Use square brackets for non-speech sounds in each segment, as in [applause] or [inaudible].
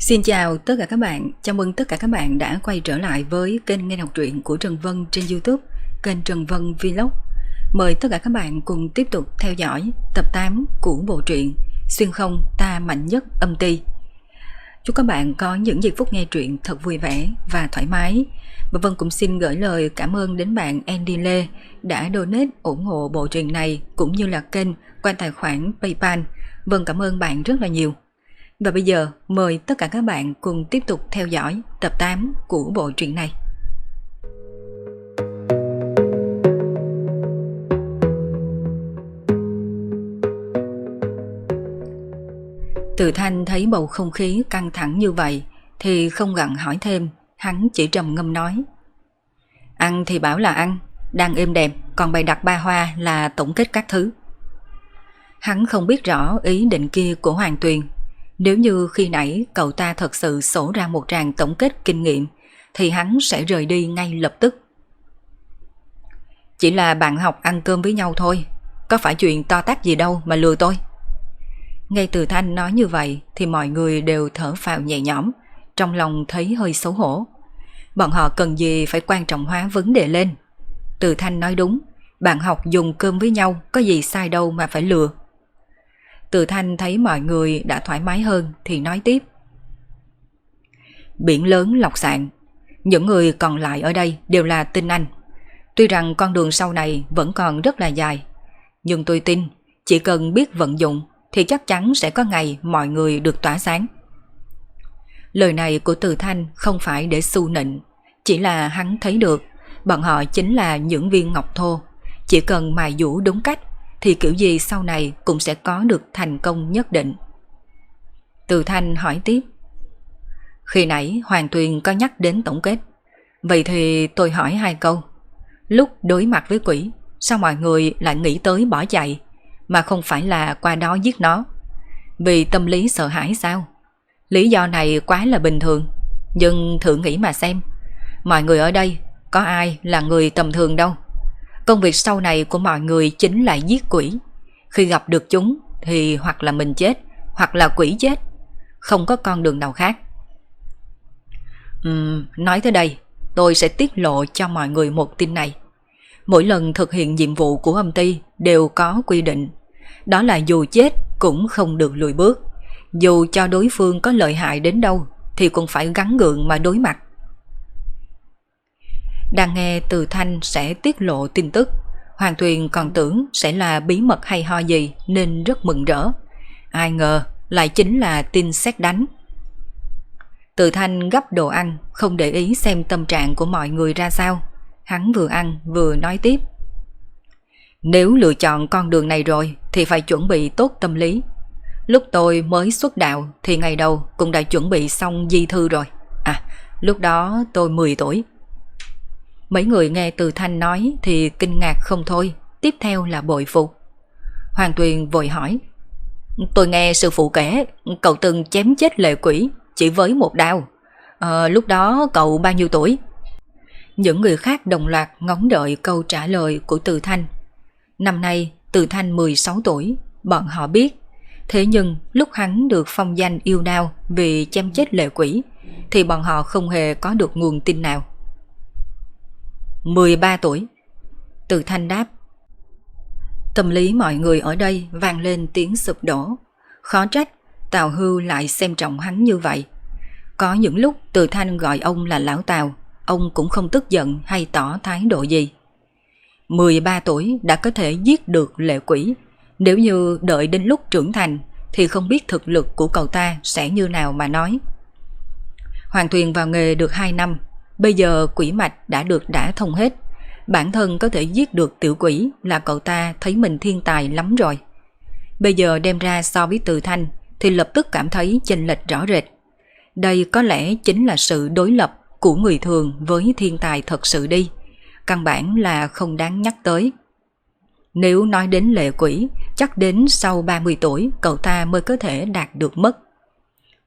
Xin chào tất cả các bạn, chào mừng tất cả các bạn đã quay trở lại với kênh nghe đọc truyện của Trần Vân trên Youtube, kênh Trần Vân Vlog. Mời tất cả các bạn cùng tiếp tục theo dõi tập 8 của bộ truyện Xuyên không ta mạnh nhất âm ti. Chúc các bạn có những giây phút nghe truyện thật vui vẻ và thoải mái. Và Vân cũng xin gửi lời cảm ơn đến bạn Andy Lê đã donate ủng hộ bộ truyện này cũng như là kênh qua tài khoản Paypal. Vân cảm ơn bạn rất là nhiều. Và bây giờ mời tất cả các bạn cùng tiếp tục theo dõi tập 8 của bộ truyện này. Từ thanh thấy bầu không khí căng thẳng như vậy thì không gặn hỏi thêm, hắn chỉ trầm ngâm nói. Ăn thì bảo là ăn, đang êm đẹp, còn bày đặt ba hoa là tổng kết các thứ. Hắn không biết rõ ý định kia của Hoàng Tuyền nếu như khi nãy cậu ta thật sự sổ ra một tràng tổng kết kinh nghiệm thì hắn sẽ rời đi ngay lập tức. Chỉ là bạn học ăn cơm với nhau thôi, có phải chuyện to tác gì đâu mà lừa tôi. Ngay từ Thanh nói như vậy thì mọi người đều thở phào nhẹ nhõm, trong lòng thấy hơi xấu hổ. Bọn họ cần gì phải quan trọng hóa vấn đề lên. Từ Thanh nói đúng, bạn học dùng cơm với nhau có gì sai đâu mà phải lừa. Từ Thanh thấy mọi người đã thoải mái hơn thì nói tiếp. Biển lớn lọc sạn, những người còn lại ở đây đều là tinh anh. Tuy rằng con đường sau này vẫn còn rất là dài, nhưng tôi tin chỉ cần biết vận dụng thì chắc chắn sẽ có ngày mọi người được tỏa sáng. Lời này của Từ Thanh không phải để su nịnh, chỉ là hắn thấy được bọn họ chính là những viên ngọc thô, chỉ cần mài dũ đúng cách thì kiểu gì sau này cũng sẽ có được thành công nhất định. Từ Thanh hỏi tiếp. Khi nãy Hoàng Tuyền có nhắc đến tổng kết, vậy thì tôi hỏi hai câu. Lúc đối mặt với quỷ, sao mọi người lại nghĩ tới bỏ chạy, mà không phải là qua đó giết nó? Vì tâm lý sợ hãi sao? Lý do này quá là bình thường, nhưng thử nghĩ mà xem. Mọi người ở đây, có ai là người tầm thường đâu. Công việc sau này của mọi người chính là giết quỷ. Khi gặp được chúng thì hoặc là mình chết, hoặc là quỷ chết. Không có con đường nào khác. Uhm, nói tới đây, tôi sẽ tiết lộ cho mọi người một tin này. Mỗi lần thực hiện nhiệm vụ của âm ty đều có quy định. Đó là dù chết cũng không được lùi bước. Dù cho đối phương có lợi hại đến đâu thì cũng phải gắn gượng mà đối mặt. Đang nghe từ Thanh sẽ tiết lộ tin tức Hoàng thuyền còn tưởng sẽ là bí mật hay ho gì nên rất mừng rỡ. Ai ngờ lại chính là tin xét đánh. Từ Thanh gấp đồ ăn, không để ý xem tâm trạng của mọi người ra sao. Hắn vừa ăn vừa nói tiếp. Nếu lựa chọn con đường này rồi thì phải chuẩn bị tốt tâm lý. Lúc tôi mới xuất đạo thì ngày đầu cũng đã chuẩn bị xong di thư rồi. À, lúc đó tôi 10 tuổi. Mấy người nghe từ Thanh nói thì kinh ngạc không thôi, tiếp theo là bội phục. Hoàng Tuyền vội hỏi. Tôi nghe sư phụ kể, cậu từng chém chết lệ quỷ chỉ với một đao. À, lúc đó cậu bao nhiêu tuổi? Những người khác đồng loạt ngóng đợi câu trả lời của Từ Thanh. Năm nay Từ Thanh 16 tuổi, bọn họ biết. Thế nhưng lúc hắn được phong danh yêu đao vì chém chết lệ quỷ thì bọn họ không hề có được nguồn tin nào. 13 tuổi. Từ thanh đáp. Tâm lý mọi người ở đây vang lên tiếng sụp đổ. Khó trách, Tào Hưu lại xem trọng hắn như vậy. Có những lúc từ thanh gọi ông là lão Tào, ông cũng không tức giận hay tỏ thái độ gì. 13 tuổi đã có thể giết được lệ quỷ. Nếu như đợi đến lúc trưởng thành thì không biết thực lực của cậu ta sẽ như nào mà nói. Hoàng Thuyền vào nghề được 2 năm Bây giờ quỷ mạch đã được đã thông hết. Bản thân có thể giết được tiểu quỷ là cậu ta thấy mình thiên tài lắm rồi. Bây giờ đem ra so với từ thanh thì lập tức cảm thấy chênh lệch rõ rệt. Đây có lẽ chính là sự đối lập của người thường với thiên tài thật sự đi. Căn bản là không đáng nhắc tới. Nếu nói đến lệ quỷ, chắc đến sau 30 tuổi cậu ta mới có thể đạt được mất.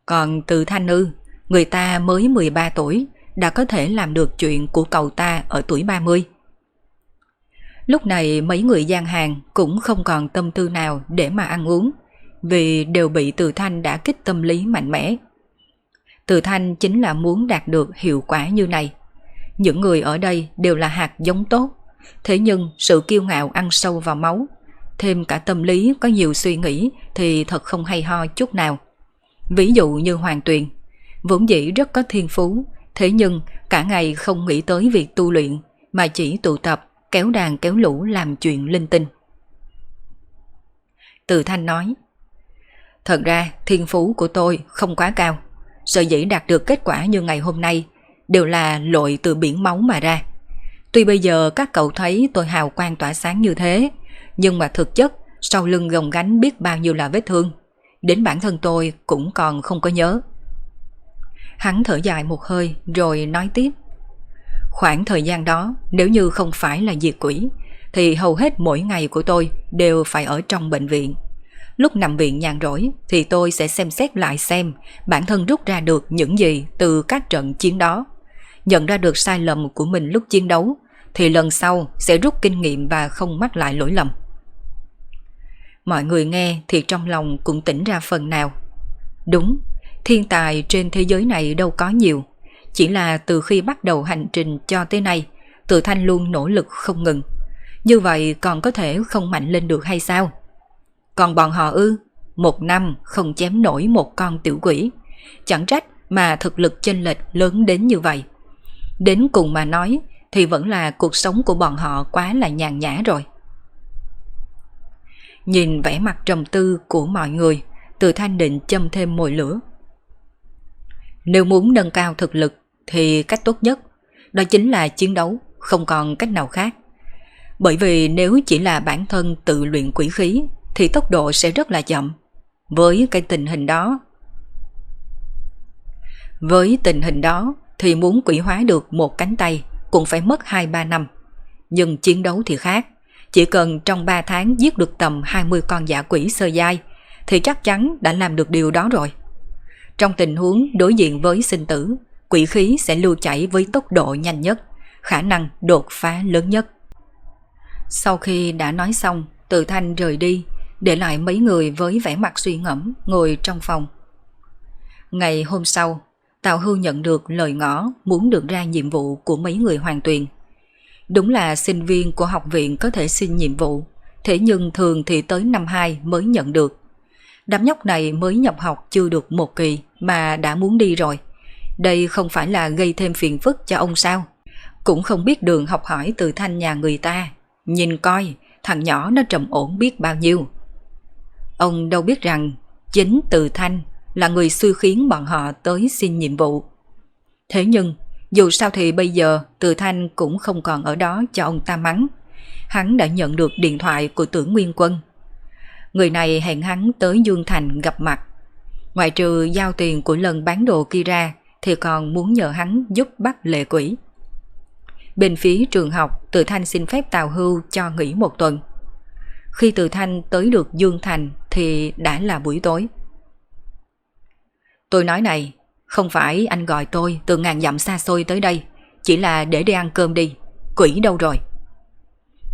Còn từ thanh ư, người ta mới 13 tuổi đã có thể làm được chuyện của cậu ta ở tuổi 30. Lúc này mấy người gian hàng cũng không còn tâm tư nào để mà ăn uống, vì đều bị từ thanh đã kích tâm lý mạnh mẽ. Từ Thanh chính là muốn đạt được hiệu quả như này. Những người ở đây đều là hạt giống tốt, thế nhưng sự kiêu ngạo ăn sâu vào máu, thêm cả tâm lý có nhiều suy nghĩ thì thật không hay ho chút nào. Ví dụ như Hoàng Tuyền, vốn dĩ rất có thiên phú, thế nhưng cả ngày không nghĩ tới việc tu luyện mà chỉ tụ tập kéo đàn kéo lũ làm chuyện linh tinh. Từ Thanh nói, Thật ra thiên phú của tôi không quá cao, sở dĩ đạt được kết quả như ngày hôm nay đều là lội từ biển máu mà ra. Tuy bây giờ các cậu thấy tôi hào quang tỏa sáng như thế, nhưng mà thực chất sau lưng gồng gánh biết bao nhiêu là vết thương. Đến bản thân tôi cũng còn không có nhớ. Hắn thở dài một hơi rồi nói tiếp. Khoảng thời gian đó nếu như không phải là diệt quỷ thì hầu hết mỗi ngày của tôi đều phải ở trong bệnh viện. Lúc nằm viện nhàn rỗi thì tôi sẽ xem xét lại xem bản thân rút ra được những gì từ các trận chiến đó. Nhận ra được sai lầm của mình lúc chiến đấu thì lần sau sẽ rút kinh nghiệm và không mắc lại lỗi lầm. Mọi người nghe thì trong lòng cũng tỉnh ra phần nào. Đúng, thiên tài trên thế giới này đâu có nhiều. Chỉ là từ khi bắt đầu hành trình cho tới nay, tự thanh luôn nỗ lực không ngừng. Như vậy còn có thể không mạnh lên được hay sao? Còn bọn họ ư, một năm không chém nổi một con tiểu quỷ. Chẳng trách mà thực lực chênh lệch lớn đến như vậy. Đến cùng mà nói thì vẫn là cuộc sống của bọn họ quá là nhàn nhã rồi. Nhìn vẻ mặt trầm tư của mọi người, từ thanh định châm thêm mồi lửa. Nếu muốn nâng cao thực lực thì cách tốt nhất đó chính là chiến đấu, không còn cách nào khác. Bởi vì nếu chỉ là bản thân tự luyện quỷ khí thì tốc độ sẽ rất là chậm. Với cái tình hình đó Với tình hình đó thì muốn quỷ hóa được một cánh tay cũng phải mất 2-3 năm. Nhưng chiến đấu thì khác. Chỉ cần trong 3 tháng giết được tầm 20 con giả quỷ sơ dai thì chắc chắn đã làm được điều đó rồi. Trong tình huống đối diện với sinh tử, quỷ khí sẽ lưu chảy với tốc độ nhanh nhất, khả năng đột phá lớn nhất. Sau khi đã nói xong, Từ Thanh rời đi, để lại mấy người với vẻ mặt suy ngẫm ngồi trong phòng. Ngày hôm sau, Tào Hưu nhận được lời ngõ muốn được ra nhiệm vụ của mấy người hoàng tuyền. Đúng là sinh viên của học viện có thể xin nhiệm vụ, thế nhưng thường thì tới năm 2 mới nhận được. Đám nhóc này mới nhập học chưa được một kỳ mà đã muốn đi rồi. Đây không phải là gây thêm phiền phức cho ông sao? Cũng không biết đường học hỏi từ thanh nhà người ta. Nhìn coi, thằng nhỏ nó trầm ổn biết bao nhiêu. Ông đâu biết rằng chính từ thanh là người xui khiến bọn họ tới xin nhiệm vụ. Thế nhưng, dù sao thì bây giờ Từ Thanh cũng không còn ở đó cho ông ta mắng. Hắn đã nhận được điện thoại của tưởng Nguyên Quân. Người này hẹn hắn tới Dương Thành gặp mặt. Ngoài trừ giao tiền của lần bán đồ kia ra thì còn muốn nhờ hắn giúp bắt lệ quỷ. Bên phía trường học, Từ Thanh xin phép Tào Hưu cho nghỉ một tuần. Khi Từ Thanh tới được Dương Thành thì đã là buổi tối. Tôi nói này, không phải anh gọi tôi từ ngàn dặm xa xôi tới đây, chỉ là để đi ăn cơm đi. Quỷ đâu rồi?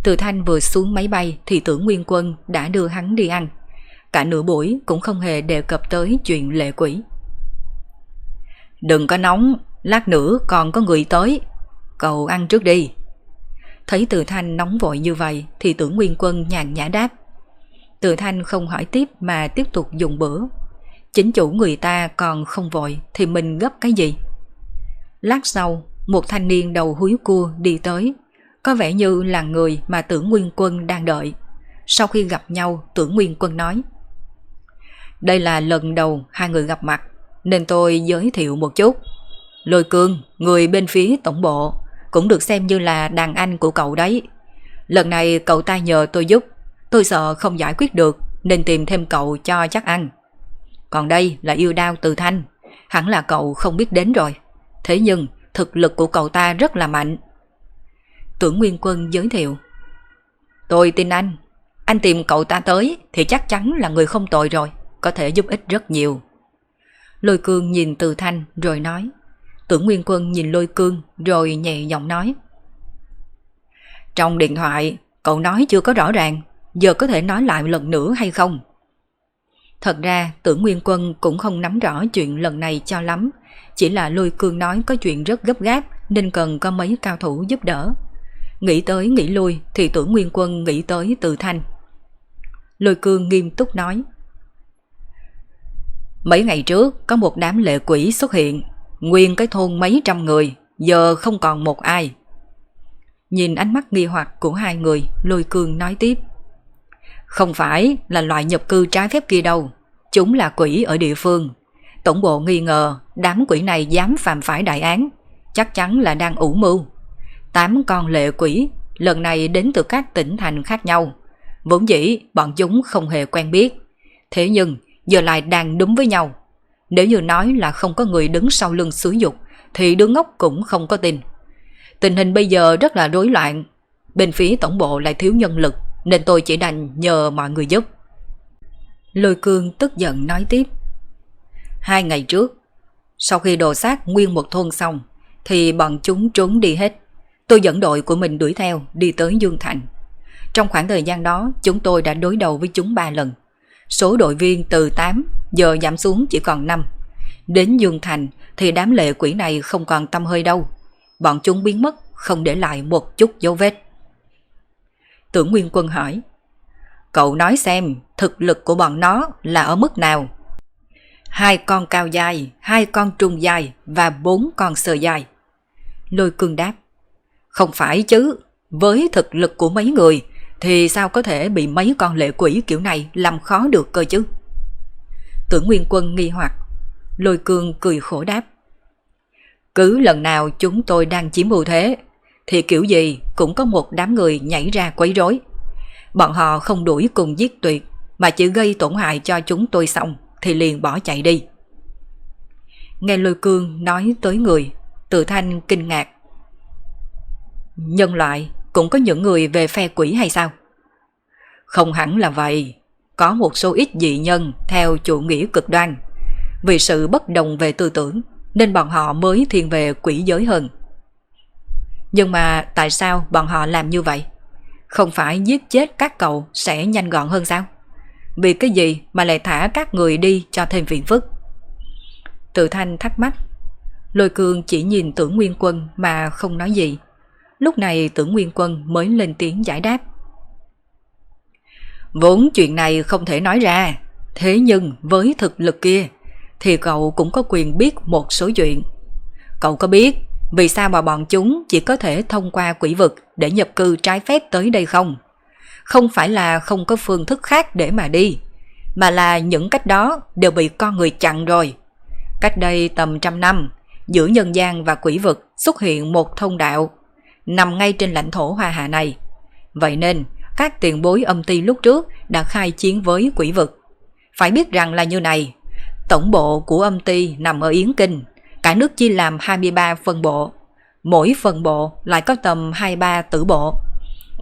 Từ Thanh vừa xuống máy bay thì tưởng Nguyên Quân đã đưa hắn đi ăn. Cả nửa buổi cũng không hề đề cập tới chuyện lệ quỷ. Đừng có nóng, lát nữa còn có người tới. Cậu ăn trước đi. Thấy Từ Thanh nóng vội như vậy thì tưởng Nguyên Quân nhàn nhã đáp. Từ Thanh không hỏi tiếp mà tiếp tục dùng bữa Chính chủ người ta còn không vội thì mình gấp cái gì? Lát sau, một thanh niên đầu húi cua đi tới, có vẻ như là người mà tưởng Nguyên Quân đang đợi. Sau khi gặp nhau, tưởng Nguyên Quân nói Đây là lần đầu hai người gặp mặt, nên tôi giới thiệu một chút. Lôi cương, người bên phía tổng bộ, cũng được xem như là đàn anh của cậu đấy. Lần này cậu ta nhờ tôi giúp, tôi sợ không giải quyết được nên tìm thêm cậu cho chắc ăn. Còn đây là yêu đao từ thanh, hẳn là cậu không biết đến rồi. Thế nhưng thực lực của cậu ta rất là mạnh. Tưởng Nguyên Quân giới thiệu. Tôi tin anh, anh tìm cậu ta tới thì chắc chắn là người không tội rồi, có thể giúp ích rất nhiều. Lôi cương nhìn từ thanh rồi nói. Tưởng Nguyên Quân nhìn lôi cương rồi nhẹ giọng nói. Trong điện thoại, cậu nói chưa có rõ ràng, giờ có thể nói lại lần nữa hay không? Thật ra tưởng Nguyên Quân cũng không nắm rõ chuyện lần này cho lắm, chỉ là lôi cương nói có chuyện rất gấp gáp nên cần có mấy cao thủ giúp đỡ. Nghĩ tới nghĩ lui thì tưởng Nguyên Quân nghĩ tới Từ Thanh. Lôi cương nghiêm túc nói. Mấy ngày trước có một đám lệ quỷ xuất hiện, nguyên cái thôn mấy trăm người, giờ không còn một ai. Nhìn ánh mắt nghi hoặc của hai người, lôi cương nói tiếp. Không phải là loại nhập cư trái phép kia đâu, chúng là quỷ ở địa phương. Tổng bộ nghi ngờ đám quỷ này dám phạm phải đại án, chắc chắn là đang ủ mưu. Tám con lệ quỷ lần này đến từ các tỉnh thành khác nhau. Vốn dĩ bọn chúng không hề quen biết. Thế nhưng giờ lại đang đúng với nhau. Nếu như nói là không có người đứng sau lưng xúi dục thì đứa ngốc cũng không có tin. Tình hình bây giờ rất là rối loạn. Bên phía tổng bộ lại thiếu nhân lực nên tôi chỉ đành nhờ mọi người giúp. Lôi cương tức giận nói tiếp. Hai ngày trước, sau khi đồ sát nguyên một thôn xong, thì bọn chúng trốn đi hết. Tôi dẫn đội của mình đuổi theo, đi tới Dương Thành. Trong khoảng thời gian đó, chúng tôi đã đối đầu với chúng ba lần. Số đội viên từ 8 giờ giảm xuống chỉ còn 5. Đến Dương Thành thì đám lệ quỷ này không còn tâm hơi đâu. Bọn chúng biến mất, không để lại một chút dấu vết. Tưởng Nguyên Quân hỏi, Cậu nói xem thực lực của bọn nó là ở mức nào? Hai con cao dài, hai con trung dài và bốn con sờ dài. Lôi cương đáp, không phải chứ, với thực lực của mấy người thì sao có thể bị mấy con lệ quỷ kiểu này làm khó được cơ chứ? Tưởng Nguyên Quân nghi hoặc, lôi cương cười khổ đáp. Cứ lần nào chúng tôi đang chiếm ưu thế, thì kiểu gì cũng có một đám người nhảy ra quấy rối. Bọn họ không đuổi cùng giết tuyệt, mà chỉ gây tổn hại cho chúng tôi xong, thì liền bỏ chạy đi. Nghe lôi cương nói tới người, tự thanh kinh ngạc. Nhân loại cũng có những người về phe quỷ hay sao? Không hẳn là vậy, có một số ít dị nhân theo chủ nghĩa cực đoan. Vì sự bất đồng về tư tưởng nên bọn họ mới thiên về quỷ giới hơn. Nhưng mà tại sao bọn họ làm như vậy? Không phải giết chết các cậu sẽ nhanh gọn hơn sao? Vì cái gì mà lại thả các người đi cho thêm phiền phức? Tự thanh thắc mắc. Lôi cương chỉ nhìn tưởng nguyên quân mà không nói gì. Lúc này tưởng nguyên quân mới lên tiếng giải đáp. Vốn chuyện này không thể nói ra, thế nhưng với thực lực kia thì cậu cũng có quyền biết một số chuyện. Cậu có biết vì sao mà bọn chúng chỉ có thể thông qua quỷ vực để nhập cư trái phép tới đây không? Không phải là không có phương thức khác để mà đi, mà là những cách đó đều bị con người chặn rồi. Cách đây tầm trăm năm, giữa nhân gian và quỷ vực xuất hiện một thông đạo, nằm ngay trên lãnh thổ hoa hạ này. Vậy nên, các tiền bối âm ty lúc trước đã khai chiến với quỷ vực. Phải biết rằng là như này, tổng bộ của âm ty nằm ở Yến Kinh, cả nước chia làm 23 phân bộ. Mỗi phân bộ lại có tầm 23 tử bộ.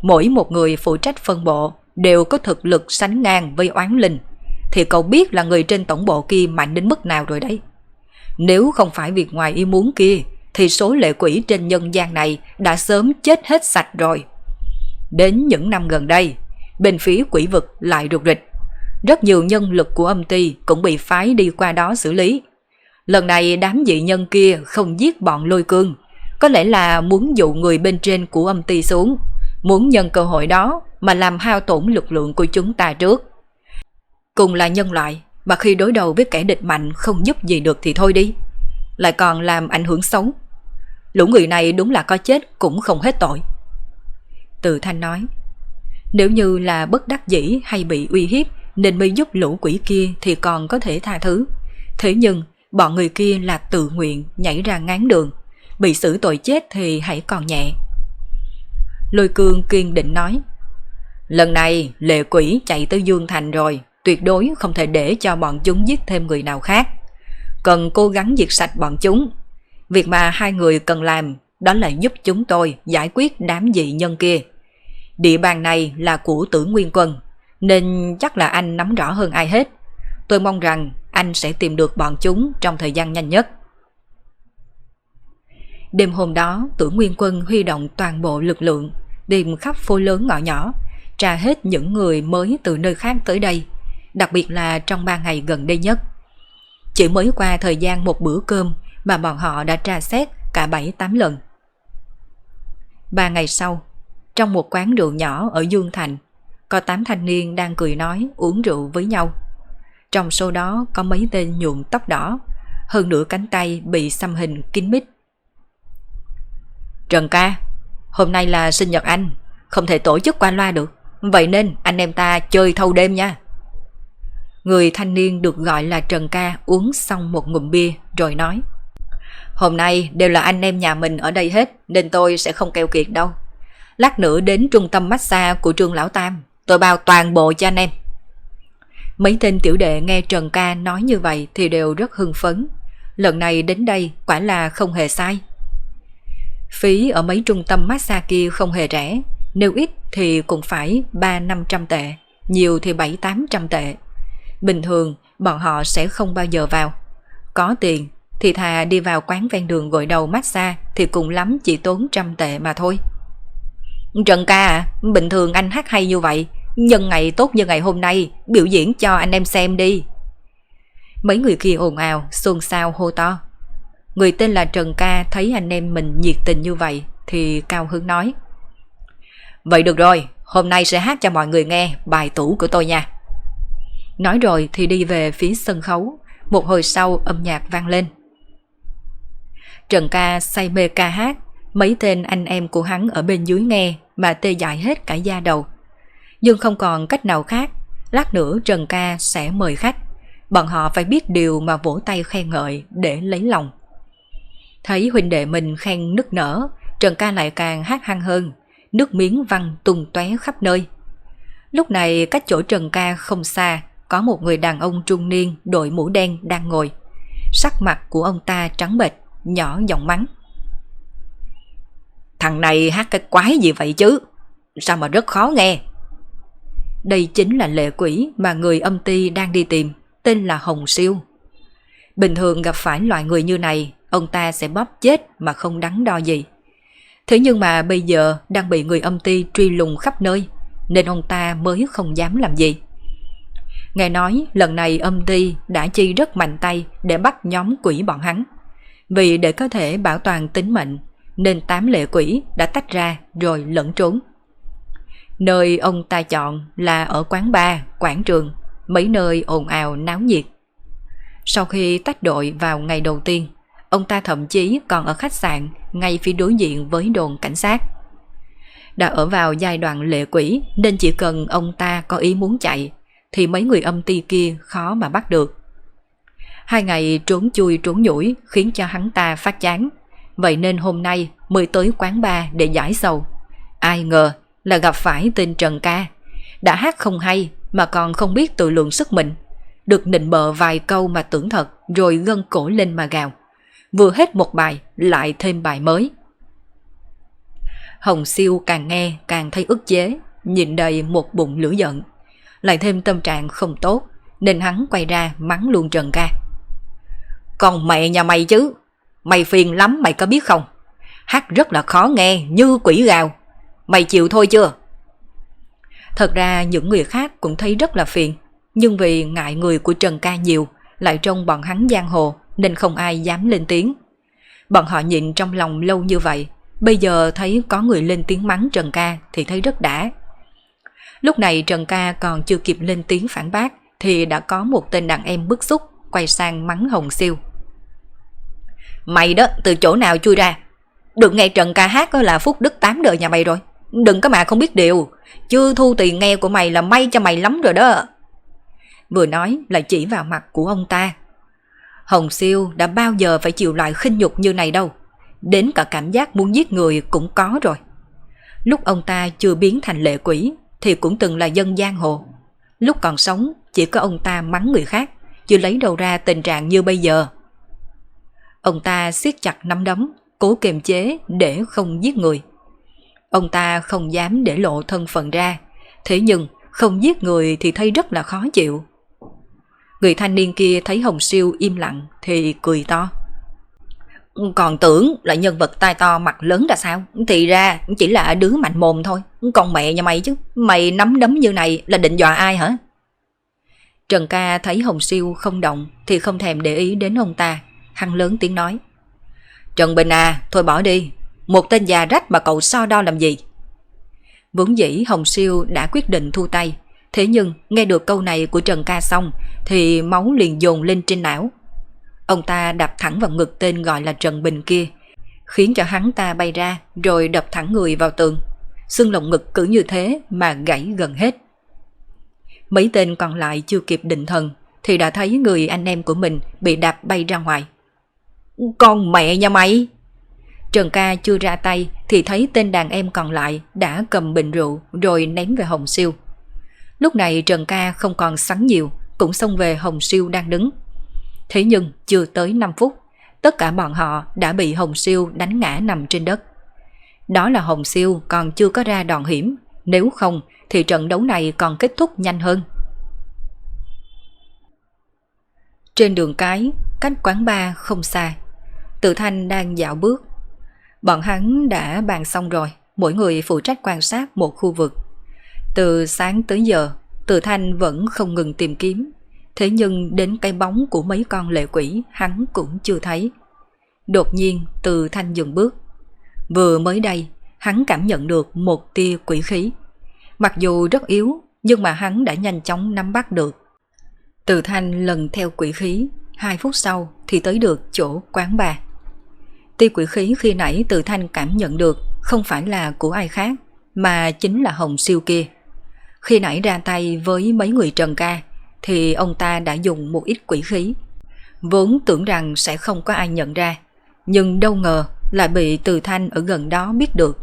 Mỗi một người phụ trách phân bộ đều có thực lực sánh ngang với oán linh. Thì cậu biết là người trên tổng bộ kia mạnh đến mức nào rồi đấy. Nếu không phải việc ngoài ý muốn kia, thì số lệ quỷ trên nhân gian này đã sớm chết hết sạch rồi. Đến những năm gần đây, bên phía quỷ vực lại rụt rịch. Rất nhiều nhân lực của âm ty cũng bị phái đi qua đó xử lý. Lần này đám dị nhân kia không giết bọn lôi cương, có lẽ là muốn dụ người bên trên của âm ty xuống, muốn nhân cơ hội đó mà làm hao tổn lực lượng của chúng ta trước. Cùng là nhân loại, mà khi đối đầu với kẻ địch mạnh không giúp gì được thì thôi đi. Lại còn làm ảnh hưởng xấu. Lũ người này đúng là có chết cũng không hết tội. Từ Thanh nói, nếu như là bất đắc dĩ hay bị uy hiếp nên mới giúp lũ quỷ kia thì còn có thể tha thứ. Thế nhưng, bọn người kia là tự nguyện nhảy ra ngán đường, bị xử tội chết thì hãy còn nhẹ. Lôi cương kiên định nói, lần này lệ quỷ chạy tới Dương Thành rồi, tuyệt đối không thể để cho bọn chúng giết thêm người nào khác. Cần cố gắng diệt sạch bọn chúng. Việc mà hai người cần làm đó là giúp chúng tôi giải quyết đám dị nhân kia. Địa bàn này là của tử nguyên quân, nên chắc là anh nắm rõ hơn ai hết. Tôi mong rằng anh sẽ tìm được bọn chúng trong thời gian nhanh nhất. Đêm hôm đó, tử nguyên quân huy động toàn bộ lực lượng, tìm khắp phố lớn ngõ nhỏ, tra hết những người mới từ nơi khác tới đây, đặc biệt là trong ba ngày gần đây nhất. Chỉ mới qua thời gian một bữa cơm mà bọn họ đã tra xét cả 7-8 lần. Ba ngày sau, trong một quán rượu nhỏ ở Dương Thành, có 8 thanh niên đang cười nói uống rượu với nhau. Trong số đó có mấy tên nhuộm tóc đỏ, hơn nửa cánh tay bị xăm hình kín mít. Trần ca, hôm nay là sinh nhật anh, không thể tổ chức qua loa được, vậy nên anh em ta chơi thâu đêm nha. Người thanh niên được gọi là Trần ca uống xong một ngụm bia rồi nói. Hôm nay đều là anh em nhà mình ở đây hết nên tôi sẽ không keo kiệt đâu. Lát nữa đến trung tâm massage của trường Lão Tam, tôi bao toàn bộ cho anh em. Mấy tên tiểu đệ nghe Trần ca nói như vậy thì đều rất hưng phấn. Lần này đến đây quả là không hề sai. Phí ở mấy trung tâm massage kia không hề rẻ, nếu ít thì cũng phải 3-500 tệ, nhiều thì 7-800 tệ. Bình thường bọn họ sẽ không bao giờ vào. Có tiền thì thà đi vào quán ven đường gội đầu massage thì cùng lắm chỉ tốn trăm tệ mà thôi. Trần ca à, bình thường anh hát hay như vậy, nhân ngày tốt như ngày hôm nay, biểu diễn cho anh em xem đi. Mấy người kia ồn ào, xôn xao hô to. Người tên là Trần Ca thấy anh em mình nhiệt tình như vậy thì cao hứng nói. Vậy được rồi, hôm nay sẽ hát cho mọi người nghe bài tủ của tôi nha. Nói rồi thì đi về phía sân khấu, một hồi sau âm nhạc vang lên. Trần ca say mê ca hát, mấy tên anh em của hắn ở bên dưới nghe mà tê dại hết cả da đầu. Nhưng không còn cách nào khác, lát nữa Trần ca sẽ mời khách. Bọn họ phải biết điều mà vỗ tay khen ngợi để lấy lòng. Thấy huynh đệ mình khen nức nở, Trần ca lại càng hát hăng hơn, nước miếng văng tung tóe khắp nơi. Lúc này cách chỗ Trần ca không xa, có một người đàn ông trung niên đội mũ đen đang ngồi. Sắc mặt của ông ta trắng bệch, nhỏ giọng mắng. Thằng này hát cái quái gì vậy chứ? Sao mà rất khó nghe? Đây chính là lệ quỷ mà người âm ti đang đi tìm, tên là Hồng Siêu. Bình thường gặp phải loại người như này, ông ta sẽ bóp chết mà không đắn đo gì. Thế nhưng mà bây giờ đang bị người âm ti truy lùng khắp nơi, nên ông ta mới không dám làm gì. Nghe nói lần này âm ti đã chi rất mạnh tay để bắt nhóm quỷ bọn hắn. Vì để có thể bảo toàn tính mệnh, nên tám lệ quỷ đã tách ra rồi lẫn trốn. Nơi ông ta chọn là ở quán bar, quảng trường, mấy nơi ồn ào náo nhiệt. Sau khi tách đội vào ngày đầu tiên, ông ta thậm chí còn ở khách sạn ngay phía đối diện với đồn cảnh sát. Đã ở vào giai đoạn lệ quỷ nên chỉ cần ông ta có ý muốn chạy thì mấy người âm ti kia khó mà bắt được. Hai ngày trốn chui trốn nhủi khiến cho hắn ta phát chán. Vậy nên hôm nay mới tới quán bar để giải sầu. Ai ngờ là gặp phải tên Trần Ca. Đã hát không hay mà còn không biết tự lượng sức mình. Được nịnh bợ vài câu mà tưởng thật rồi gân cổ lên mà gào. Vừa hết một bài lại thêm bài mới. Hồng siêu càng nghe càng thấy ức chế, nhìn đầy một bụng lửa giận. Lại thêm tâm trạng không tốt, nên hắn quay ra mắng luôn Trần Ca. Còn mẹ nhà mày chứ, mày phiền lắm mày có biết không? Hát rất là khó nghe như quỷ gào. Mày chịu thôi chưa? Thật ra những người khác cũng thấy rất là phiền, nhưng vì ngại người của Trần Ca nhiều, lại trong bọn hắn giang hồ nên không ai dám lên tiếng. Bọn họ nhịn trong lòng lâu như vậy, bây giờ thấy có người lên tiếng mắng Trần Ca thì thấy rất đã. Lúc này Trần Ca còn chưa kịp lên tiếng phản bác thì đã có một tên đàn em bức xúc quay sang mắng Hồng Siêu. Mày đó, từ chỗ nào chui ra? Được nghe Trần ca hát là phúc đức tám đời nhà mày rồi. Đừng có mà không biết điều. Chưa thu tiền nghe của mày là may cho mày lắm rồi đó. Vừa nói lại chỉ vào mặt của ông ta. Hồng Siêu đã bao giờ phải chịu loại khinh nhục như này đâu. Đến cả cảm giác muốn giết người cũng có rồi. Lúc ông ta chưa biến thành lệ quỷ thì cũng từng là dân giang hồ. Lúc còn sống chỉ có ông ta mắng người khác, chưa lấy đầu ra tình trạng như bây giờ. Ông ta siết chặt nắm đấm, cố kiềm chế để không giết người. Ông ta không dám để lộ thân phận ra, thế nhưng không giết người thì thấy rất là khó chịu. Người thanh niên kia thấy Hồng Siêu im lặng thì cười to. Còn tưởng là nhân vật tai to mặt lớn là sao Thì ra chỉ là đứa mạnh mồm thôi Còn mẹ nhà mày chứ Mày nắm đấm như này là định dọa ai hả Trần ca thấy Hồng Siêu không động Thì không thèm để ý đến ông ta Hắn lớn tiếng nói Trần Bình à, thôi bỏ đi. Một tên già rách mà cậu so đo làm gì? Vốn dĩ Hồng Siêu đã quyết định thu tay. Thế nhưng nghe được câu này của Trần Ca xong thì máu liền dồn lên trên não. Ông ta đập thẳng vào ngực tên gọi là Trần Bình kia, khiến cho hắn ta bay ra rồi đập thẳng người vào tường. Xương lồng ngực cứ như thế mà gãy gần hết. Mấy tên còn lại chưa kịp định thần thì đã thấy người anh em của mình bị đạp bay ra ngoài. Con mẹ nhà mày! Trần ca chưa ra tay thì thấy tên đàn em còn lại đã cầm bình rượu rồi ném về Hồng Siêu. Lúc này Trần ca không còn sắn nhiều, cũng xông về Hồng Siêu đang đứng. Thế nhưng chưa tới 5 phút, tất cả bọn họ đã bị Hồng Siêu đánh ngã nằm trên đất. Đó là Hồng Siêu còn chưa có ra đòn hiểm, nếu không thì trận đấu này còn kết thúc nhanh hơn. Trên đường cái, cách quán bar không xa, Tự Thanh đang dạo bước. Bọn hắn đã bàn xong rồi, mỗi người phụ trách quan sát một khu vực. Từ sáng tới giờ, Tự Thanh vẫn không ngừng tìm kiếm, thế nhưng đến cái bóng của mấy con lệ quỷ hắn cũng chưa thấy. Đột nhiên Từ Thanh dừng bước. Vừa mới đây, hắn cảm nhận được một tia quỷ khí. Mặc dù rất yếu, nhưng mà hắn đã nhanh chóng nắm bắt được. Từ Thanh lần theo quỷ khí, hai phút sau thì tới được chỗ quán bà. Tia quỷ khí khi nãy Từ Thanh cảm nhận được không phải là của ai khác, mà chính là Hồng Siêu kia. Khi nãy ra tay với mấy người Trần Ca, thì ông ta đã dùng một ít quỷ khí. Vốn tưởng rằng sẽ không có ai nhận ra, nhưng đâu ngờ lại bị Từ Thanh ở gần đó biết được.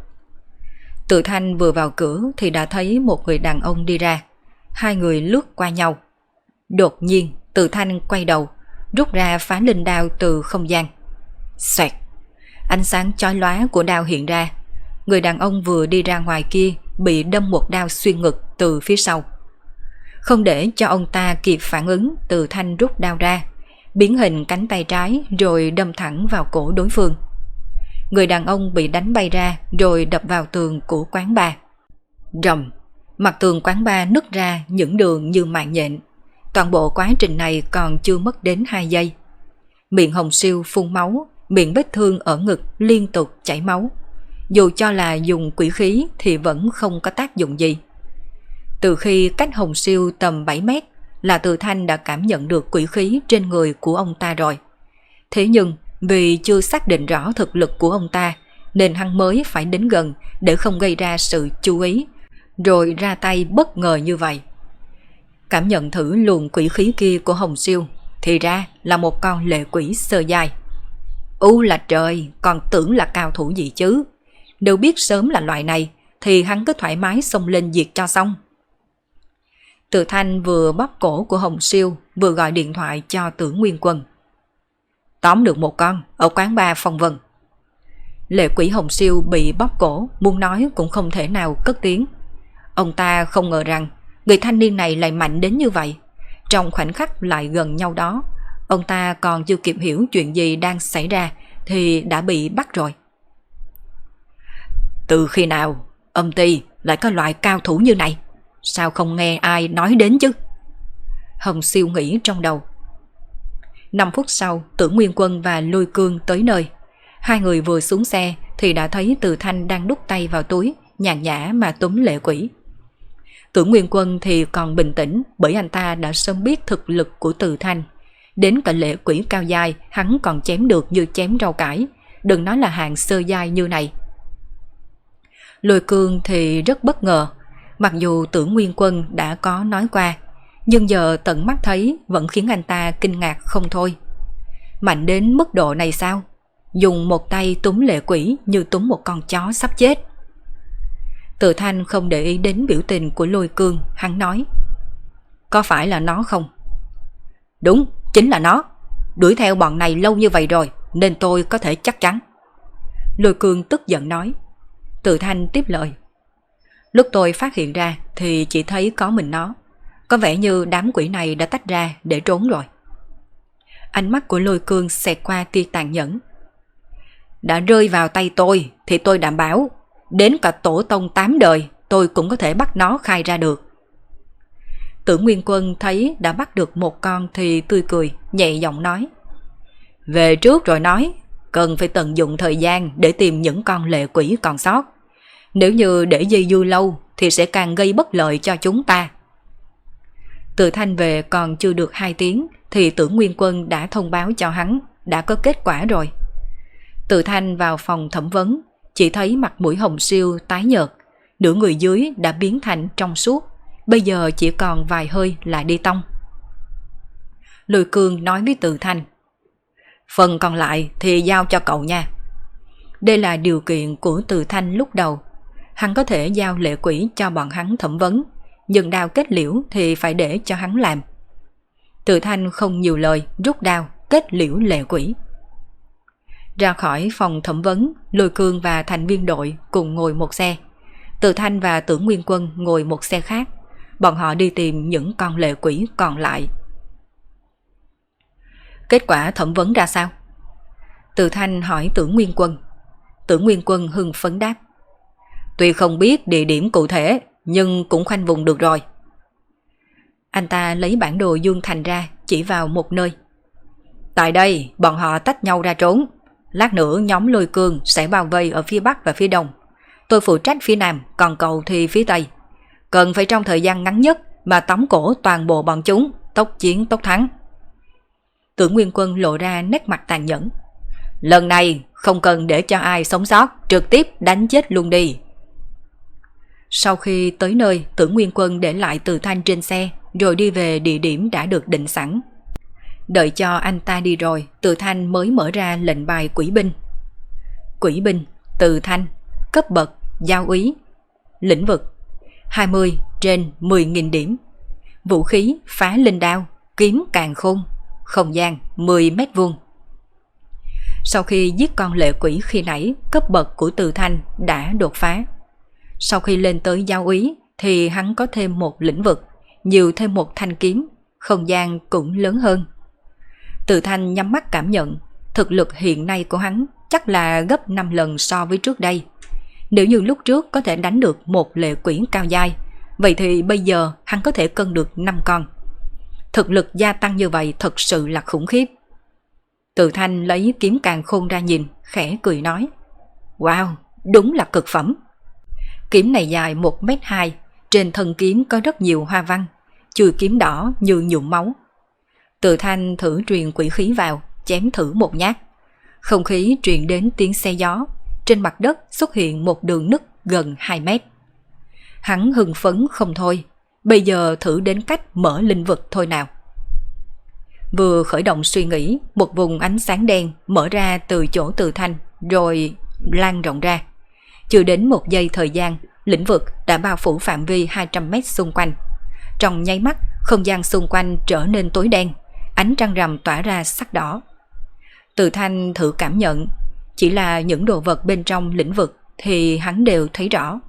Từ Thanh vừa vào cửa thì đã thấy một người đàn ông đi ra. Hai người lướt qua nhau. Đột nhiên, Từ Thanh quay đầu, rút ra phá linh đao từ không gian. Xoẹt! Ánh sáng chói lóa của đao hiện ra. Người đàn ông vừa đi ra ngoài kia bị đâm một đao xuyên ngực từ phía sau. Không để cho ông ta kịp phản ứng từ thanh rút đao ra, biến hình cánh tay trái rồi đâm thẳng vào cổ đối phương. Người đàn ông bị đánh bay ra rồi đập vào tường của quán bar. Rầm, mặt tường quán bar nứt ra những đường như mạng nhện. Toàn bộ quá trình này còn chưa mất đến 2 giây. Miệng hồng siêu phun máu, miệng vết thương ở ngực liên tục chảy máu. Dù cho là dùng quỷ khí thì vẫn không có tác dụng gì. Từ khi cách hồng siêu tầm 7 mét là từ thanh đã cảm nhận được quỷ khí trên người của ông ta rồi. Thế nhưng vì chưa xác định rõ thực lực của ông ta nên hắn mới phải đến gần để không gây ra sự chú ý rồi ra tay bất ngờ như vậy. Cảm nhận thử luồng quỷ khí kia của Hồng Siêu thì ra là một con lệ quỷ sơ dài. U là trời, còn tưởng là cao thủ gì chứ. Nếu biết sớm là loại này thì hắn cứ thoải mái xông lên diệt cho xong. Từ Thanh vừa bóp cổ của Hồng Siêu vừa gọi điện thoại cho tưởng Nguyên Quân. Tóm được một con ở quán bar phong vân. Lệ quỷ Hồng Siêu bị bóp cổ, muốn nói cũng không thể nào cất tiếng. Ông ta không ngờ rằng người thanh niên này lại mạnh đến như vậy. Trong khoảnh khắc lại gần nhau đó, ông ta còn chưa kịp hiểu chuyện gì đang xảy ra thì đã bị bắt rồi. Từ khi nào âm ty lại có loại cao thủ như này? Sao không nghe ai nói đến chứ? Hồng siêu nghĩ trong đầu. 5 phút sau, tưởng Nguyên Quân và Lôi Cương tới nơi. Hai người vừa xuống xe thì đã thấy Từ Thanh đang đút tay vào túi, nhàn nhã mà túm lệ quỷ. Tưởng Nguyên Quân thì còn bình tĩnh bởi anh ta đã sớm biết thực lực của Từ Thanh. Đến cả lệ quỷ cao dài hắn còn chém được như chém rau cải, đừng nói là hàng sơ dai như này. Lôi cương thì rất bất ngờ, mặc dù tưởng Nguyên Quân đã có nói qua, nhưng giờ tận mắt thấy vẫn khiến anh ta kinh ngạc không thôi. Mạnh đến mức độ này sao? Dùng một tay túm lệ quỷ như túm một con chó sắp chết. Tự thanh không để ý đến biểu tình của lôi cương, hắn nói. Có phải là nó không? Đúng, chính là nó. Đuổi theo bọn này lâu như vậy rồi, nên tôi có thể chắc chắn. Lôi cương tức giận nói. Tự thanh tiếp lời. Lúc tôi phát hiện ra thì chỉ thấy có mình nó. Có vẻ như đám quỷ này đã tách ra để trốn rồi. Ánh mắt của lôi cương xẹt qua tia tàn nhẫn. Đã rơi vào tay tôi thì tôi đảm bảo đến cả tổ tông tám đời tôi cũng có thể bắt nó khai ra được. Tưởng Nguyên Quân thấy đã bắt được một con thì tươi cười, nhẹ giọng nói. Về trước rồi nói, cần phải tận dụng thời gian để tìm những con lệ quỷ còn sót. Nếu như để dây dư lâu thì sẽ càng gây bất lợi cho chúng ta. Từ thanh về còn chưa được 2 tiếng thì tưởng Nguyên Quân đã thông báo cho hắn đã có kết quả rồi. Từ thanh vào phòng thẩm vấn, chỉ thấy mặt mũi hồng siêu tái nhợt, nửa người dưới đã biến thành trong suốt, bây giờ chỉ còn vài hơi là đi tông. Lôi cương nói với Từ thanh, phần còn lại thì giao cho cậu nha. Đây là điều kiện của Từ thanh lúc đầu, hắn có thể giao lệ quỷ cho bọn hắn thẩm vấn, nhưng đao kết liễu thì phải để cho hắn làm. Từ thanh không nhiều lời, rút đao, kết liễu lệ quỷ. Ra khỏi phòng thẩm vấn, Lôi Cương và thành viên đội cùng ngồi một xe. Từ Thanh và Tưởng Nguyên Quân ngồi một xe khác. Bọn họ đi tìm những con lệ quỷ còn lại. Kết quả thẩm vấn ra sao? Từ Thanh hỏi Tưởng Nguyên Quân. Tưởng Nguyên Quân hưng phấn đáp. Tuy không biết địa điểm cụ thể, nhưng cũng khoanh vùng được rồi. Anh ta lấy bản đồ Dương Thành ra, chỉ vào một nơi. Tại đây, bọn họ tách nhau ra trốn. Lát nữa nhóm lôi cương sẽ bao vây ở phía Bắc và phía Đông. Tôi phụ trách phía Nam, còn cầu thì phía Tây. Cần phải trong thời gian ngắn nhất mà tống cổ toàn bộ bọn chúng, tốc chiến tốc thắng. Tưởng Nguyên Quân lộ ra nét mặt tàn nhẫn. Lần này không cần để cho ai sống sót, trực tiếp đánh chết luôn đi. Sau khi tới nơi, tử Nguyên Quân để lại từ thanh trên xe, rồi đi về địa điểm đã được định sẵn. Đợi cho anh ta đi rồi, Từ Thanh mới mở ra lệnh bài quỷ binh. Quỷ binh, Từ Thanh, cấp bậc, giao úy, lĩnh vực, 20 trên 10.000 điểm. Vũ khí, phá linh đao, kiếm càng khôn, không gian 10 mét vuông. Sau khi giết con lệ quỷ khi nãy, cấp bậc của Từ Thanh đã đột phá. Sau khi lên tới giao úy thì hắn có thêm một lĩnh vực, nhiều thêm một thanh kiếm, không gian cũng lớn hơn. Từ Thanh nhắm mắt cảm nhận, thực lực hiện nay của hắn chắc là gấp 5 lần so với trước đây. Nếu như lúc trước có thể đánh được một lệ quỷ cao dai, vậy thì bây giờ hắn có thể cân được 5 con. Thực lực gia tăng như vậy thật sự là khủng khiếp. Từ Thanh lấy kiếm càng khôn ra nhìn, khẽ cười nói. Wow, đúng là cực phẩm. Kiếm này dài 1m2, trên thân kiếm có rất nhiều hoa văn, chùi kiếm đỏ như nhuộm máu, từ thanh thử truyền quỷ khí vào, chém thử một nhát. Không khí truyền đến tiếng xe gió, trên mặt đất xuất hiện một đường nứt gần 2 mét. Hắn hưng phấn không thôi, bây giờ thử đến cách mở linh vực thôi nào. Vừa khởi động suy nghĩ, một vùng ánh sáng đen mở ra từ chỗ từ thanh, rồi lan rộng ra. Chưa đến một giây thời gian, lĩnh vực đã bao phủ phạm vi 200 mét xung quanh. Trong nháy mắt, không gian xung quanh trở nên tối đen, ánh trăng rằm tỏa ra sắc đỏ. Từ thanh thử cảm nhận, chỉ là những đồ vật bên trong lĩnh vực thì hắn đều thấy rõ.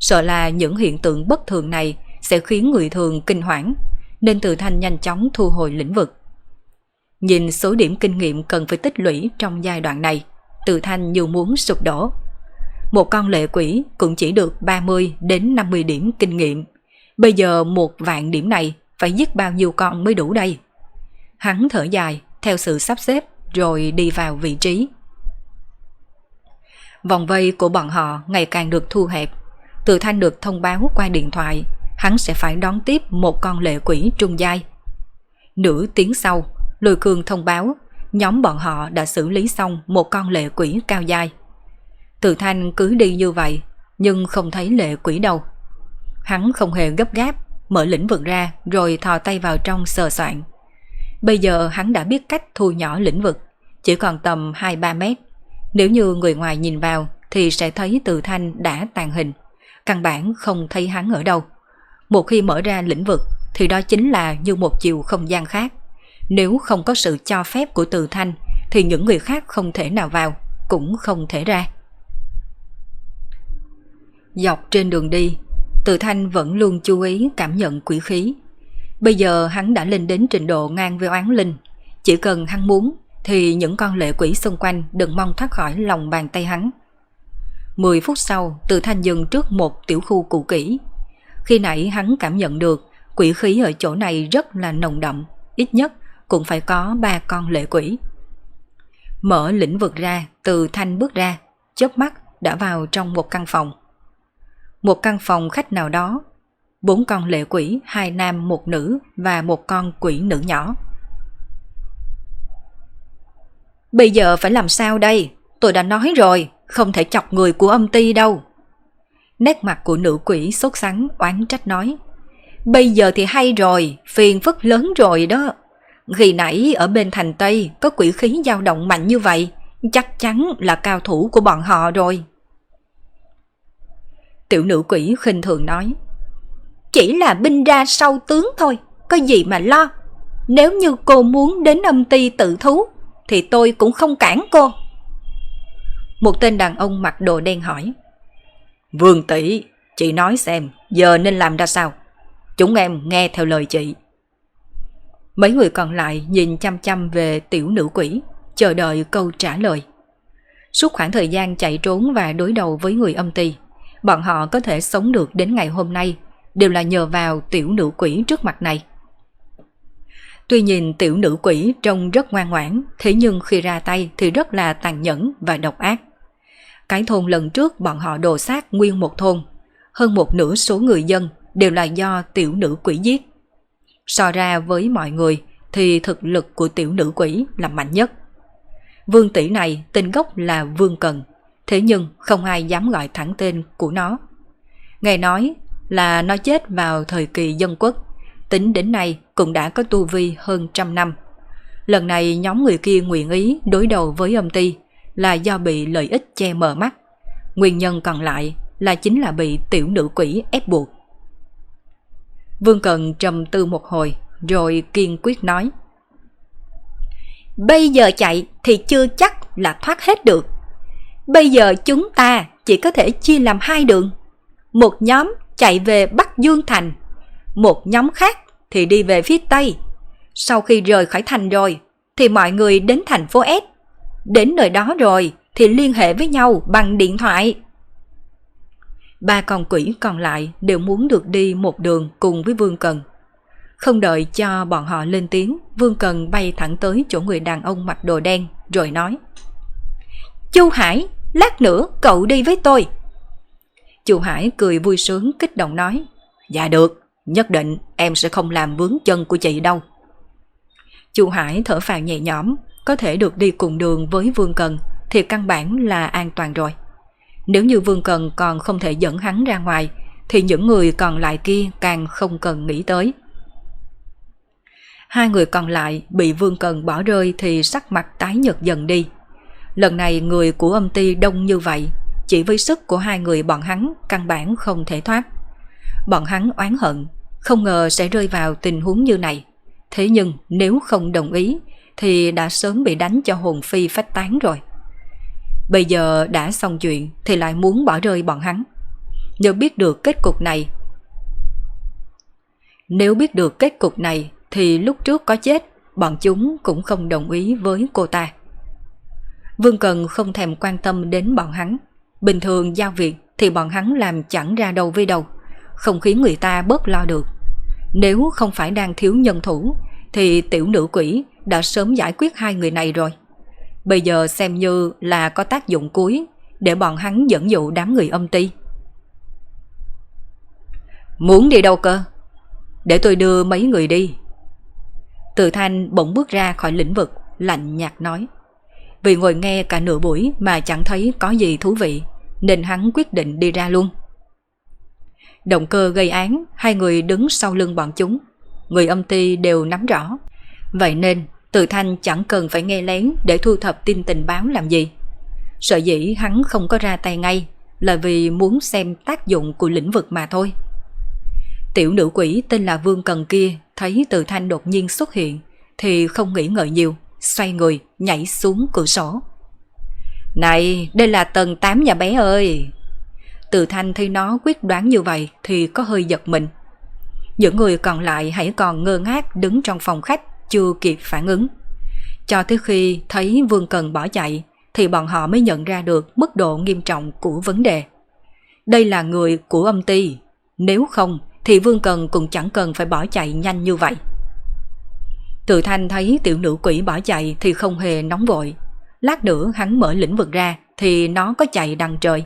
Sợ là những hiện tượng bất thường này sẽ khiến người thường kinh hoảng, nên từ thanh nhanh chóng thu hồi lĩnh vực. Nhìn số điểm kinh nghiệm cần phải tích lũy trong giai đoạn này, từ thanh như muốn sụp đổ. Một con lệ quỷ cũng chỉ được 30 đến 50 điểm kinh nghiệm. Bây giờ một vạn điểm này phải giết bao nhiêu con mới đủ đây? Hắn thở dài, theo sự sắp xếp, rồi đi vào vị trí. Vòng vây của bọn họ ngày càng được thu hẹp. Từ thanh được thông báo qua điện thoại, hắn sẽ phải đón tiếp một con lệ quỷ trung giai. Nửa tiếng sau, lôi cương thông báo nhóm bọn họ đã xử lý xong một con lệ quỷ cao giai. Từ thanh cứ đi như vậy, nhưng không thấy lệ quỷ đâu. Hắn không hề gấp gáp, mở lĩnh vực ra rồi thò tay vào trong sờ soạn. Bây giờ hắn đã biết cách thu nhỏ lĩnh vực, chỉ còn tầm 2-3 mét. Nếu như người ngoài nhìn vào thì sẽ thấy từ thanh đã tàn hình, căn bản không thấy hắn ở đâu. Một khi mở ra lĩnh vực thì đó chính là như một chiều không gian khác. Nếu không có sự cho phép của từ thanh thì những người khác không thể nào vào, cũng không thể ra. Dọc trên đường đi, từ thanh vẫn luôn chú ý cảm nhận quỷ khí. Bây giờ hắn đã lên đến trình độ ngang với oán linh. Chỉ cần hắn muốn thì những con lệ quỷ xung quanh đừng mong thoát khỏi lòng bàn tay hắn. 10 phút sau, từ thanh dừng trước một tiểu khu cũ kỹ. Khi nãy hắn cảm nhận được quỷ khí ở chỗ này rất là nồng đậm, ít nhất cũng phải có ba con lệ quỷ. Mở lĩnh vực ra, từ thanh bước ra, chớp mắt đã vào trong một căn phòng. Một căn phòng khách nào đó, bốn con lệ quỷ, hai nam một nữ và một con quỷ nữ nhỏ. Bây giờ phải làm sao đây? Tôi đã nói rồi, không thể chọc người của âm ty đâu. Nét mặt của nữ quỷ sốt sắng oán trách nói. Bây giờ thì hay rồi, phiền phức lớn rồi đó. Khi nãy ở bên thành Tây có quỷ khí dao động mạnh như vậy, chắc chắn là cao thủ của bọn họ rồi. Tiểu nữ quỷ khinh thường nói. Chỉ là binh ra sau tướng thôi, có gì mà lo. Nếu như cô muốn đến âm ti tự thú, thì tôi cũng không cản cô. Một tên đàn ông mặc đồ đen hỏi. Vương tỷ, chị nói xem, giờ nên làm ra sao? Chúng em nghe theo lời chị. Mấy người còn lại nhìn chăm chăm về tiểu nữ quỷ, chờ đợi câu trả lời. Suốt khoảng thời gian chạy trốn và đối đầu với người âm ty, bọn họ có thể sống được đến ngày hôm nay đều là nhờ vào tiểu nữ quỷ trước mặt này. Tuy nhìn tiểu nữ quỷ trông rất ngoan ngoãn, thế nhưng khi ra tay thì rất là tàn nhẫn và độc ác. Cái thôn lần trước bọn họ đồ sát nguyên một thôn, hơn một nửa số người dân đều là do tiểu nữ quỷ giết. So ra với mọi người thì thực lực của tiểu nữ quỷ là mạnh nhất. Vương tỷ này tên gốc là Vương Cần, thế nhưng không ai dám gọi thẳng tên của nó. Nghe nói là nó chết vào thời kỳ dân quốc, tính đến nay cũng đã có tu vi hơn trăm năm. Lần này nhóm người kia nguyện ý đối đầu với âm ty là do bị lợi ích che mờ mắt. Nguyên nhân còn lại là chính là bị tiểu nữ quỷ ép buộc. Vương Cần trầm tư một hồi rồi kiên quyết nói. Bây giờ chạy thì chưa chắc là thoát hết được. Bây giờ chúng ta chỉ có thể chia làm hai đường. Một nhóm chạy về Bắc Dương Thành, một nhóm khác thì đi về phía Tây. Sau khi rời khỏi thành rồi, thì mọi người đến thành phố S. Đến nơi đó rồi thì liên hệ với nhau bằng điện thoại. Ba con quỷ còn lại đều muốn được đi một đường cùng với Vương Cần. Không đợi cho bọn họ lên tiếng, Vương Cần bay thẳng tới chỗ người đàn ông mặc đồ đen, rồi nói. Chu Hải, lát nữa cậu đi với tôi. Chu Hải cười vui sướng kích động nói. Dạ được, nhất định em sẽ không làm vướng chân của chị đâu. Chu Hải thở phào nhẹ nhõm, có thể được đi cùng đường với Vương Cần thì căn bản là an toàn rồi. Nếu như Vương Cần còn không thể dẫn hắn ra ngoài thì những người còn lại kia càng không cần nghĩ tới. Hai người còn lại bị Vương Cần bỏ rơi thì sắc mặt tái nhật dần đi. Lần này người của âm ty đông như vậy, chỉ với sức của hai người bọn hắn căn bản không thể thoát. Bọn hắn oán hận, không ngờ sẽ rơi vào tình huống như này. Thế nhưng nếu không đồng ý thì đã sớm bị đánh cho hồn phi phách tán rồi. Bây giờ đã xong chuyện thì lại muốn bỏ rơi bọn hắn. Nếu biết được kết cục này Nếu biết được kết cục này thì lúc trước có chết bọn chúng cũng không đồng ý với cô ta. Vương Cần không thèm quan tâm đến bọn hắn. Bình thường giao việc thì bọn hắn làm chẳng ra đâu với đâu, không khiến người ta bớt lo được. Nếu không phải đang thiếu nhân thủ thì tiểu nữ quỷ đã sớm giải quyết hai người này rồi. Bây giờ xem như là có tác dụng cuối để bọn hắn dẫn dụ đám người âm ti. Muốn đi đâu cơ? Để tôi đưa mấy người đi. Từ thanh bỗng bước ra khỏi lĩnh vực, lạnh nhạt nói. Vì ngồi nghe cả nửa buổi mà chẳng thấy có gì thú vị, nên hắn quyết định đi ra luôn. Động cơ gây án, hai người đứng sau lưng bọn chúng. Người âm ty đều nắm rõ. Vậy nên từ thanh chẳng cần phải nghe lén để thu thập tin tình báo làm gì. Sợ dĩ hắn không có ra tay ngay là vì muốn xem tác dụng của lĩnh vực mà thôi. Tiểu nữ quỷ tên là Vương Cần kia thấy từ thanh đột nhiên xuất hiện thì không nghĩ ngợi nhiều, xoay người nhảy xuống cửa sổ. Này, đây là tầng 8 nhà bé ơi! Từ thanh thấy nó quyết đoán như vậy thì có hơi giật mình. Những người còn lại hãy còn ngơ ngác đứng trong phòng khách chưa kịp phản ứng. Cho tới khi thấy Vương Cần bỏ chạy thì bọn họ mới nhận ra được mức độ nghiêm trọng của vấn đề. Đây là người của âm ty, nếu không thì Vương Cần cũng chẳng cần phải bỏ chạy nhanh như vậy. Từ thanh thấy tiểu nữ quỷ bỏ chạy thì không hề nóng vội. lát nữa hắn mở lĩnh vực ra thì nó có chạy đằng trời.